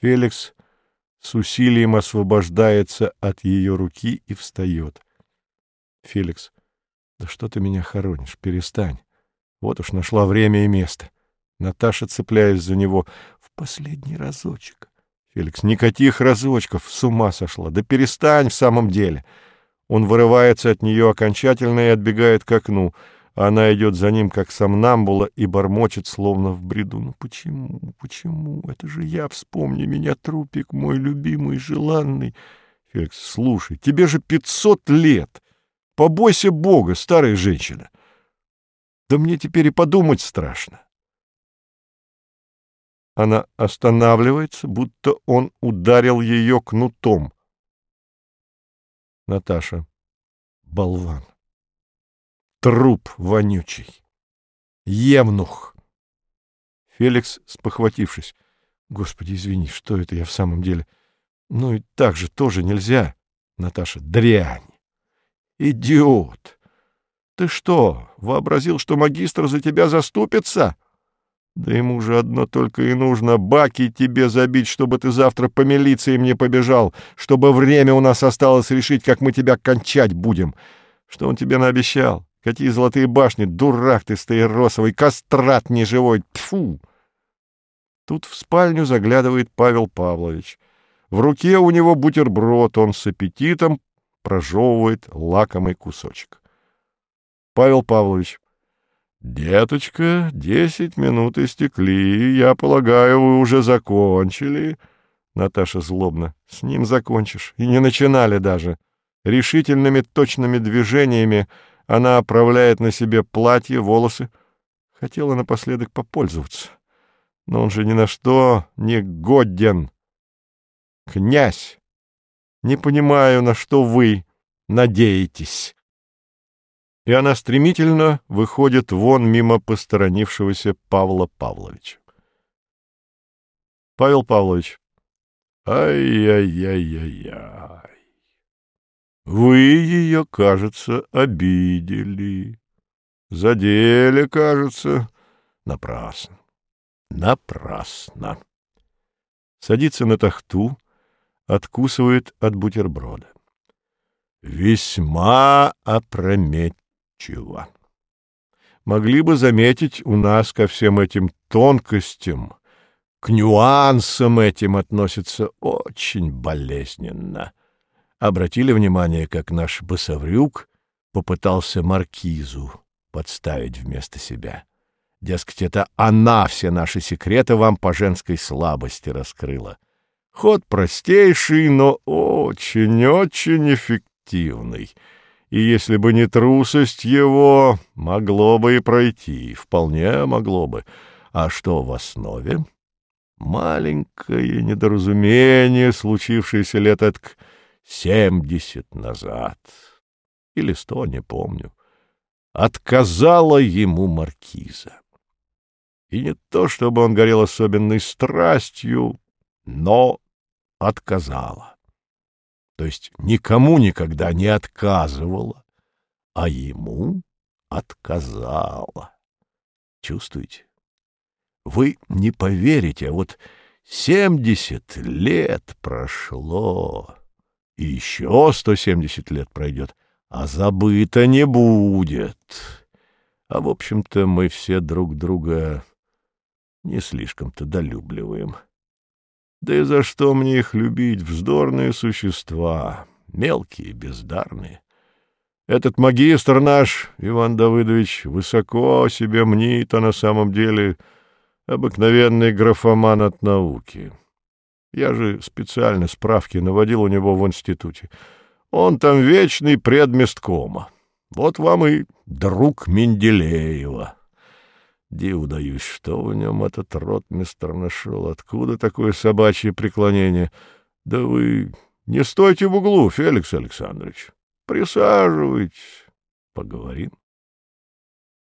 Феликс с усилием освобождается от ее руки и встает. Феликс. Да что ты меня хоронишь? Перестань. Вот уж нашла время и место. Наташа, цепляясь за него, в последний разочек. Феликс, никаких разочков, с ума сошла. Да перестань в самом деле. Он вырывается от нее окончательно и отбегает к окну. Она идет за ним, как сомнамбула, и бормочет, словно в бреду. «Ну почему, почему? Это же я, вспомни меня, трупик мой любимый, желанный». Феликс, слушай, тебе же пятьсот лет. Побойся Бога, старая женщина. Да мне теперь и подумать страшно. Она останавливается, будто он ударил ее кнутом. Наташа. Болван. Труп вонючий. Евнух. Феликс, спохватившись. Господи, извини, что это я в самом деле? Ну и так же тоже нельзя. Наташа. Дрянь. Идиот! Ты что, вообразил, что магистр за тебя заступится? Да ему же одно только и нужно — баки тебе забить, чтобы ты завтра по милиции мне побежал, чтобы время у нас осталось решить, как мы тебя кончать будем. Что он тебе наобещал? Какие золотые башни? Дурак ты, стаиросовый, кастрат неживой! Тьфу! Тут в спальню заглядывает Павел Павлович. В руке у него бутерброд, он с аппетитом прожевывает лакомый кусочек. Павел Павлович. «Деточка, десять минут истекли. Я полагаю, вы уже закончили?» Наташа злобно. «С ним закончишь. И не начинали даже». Решительными точными движениями она оправляет на себе платье, волосы. Хотела напоследок попользоваться. Но он же ни на что не годен. «Князь!» Не понимаю, на что вы надеетесь. И она стремительно выходит вон мимо посторонившегося Павла Павловича. Павел Павлович. Ай-яй-яй-яй-яй. Вы ее, кажется, обидели. Задели, кажется. Напрасно. Напрасно. Садится на тахту, откусывает от бутерброда. Весьма опрометчиво. Могли бы заметить, у нас ко всем этим тонкостям, к нюансам этим относятся очень болезненно. Обратили внимание, как наш басоврюк попытался маркизу подставить вместо себя. Дескать, это она все наши секреты вам по женской слабости раскрыла. Ход простейший, но очень-очень эффективный. И если бы не трусость его, могло бы и пройти, вполне могло бы. А что в основе? Маленькое недоразумение, случившееся лет от семьдесят назад. Или сто, не помню. Отказала ему маркиза. И не то, чтобы он горел особенной страстью, но отказала. То есть никому никогда не отказывала, а ему отказала. Чувствуете? Вы не поверите, а вот семьдесят лет прошло, и еще сто семьдесят лет пройдет, а забыто не будет. А, в общем-то, мы все друг друга не слишком-то долюбливаем. Да и за что мне их любить, вздорные существа, мелкие, бездарные? Этот магистр наш, Иван Давыдович, высоко себе мнит, а на самом деле обыкновенный графоман от науки. Я же специально справки наводил у него в институте. Он там вечный предместкома. Вот вам и друг Менделеева. Диву даюсь, что в нем этот ротмистр нашел, откуда такое собачье преклонение. Да вы не стойте в углу, Феликс Александрович, присаживайтесь, поговорим.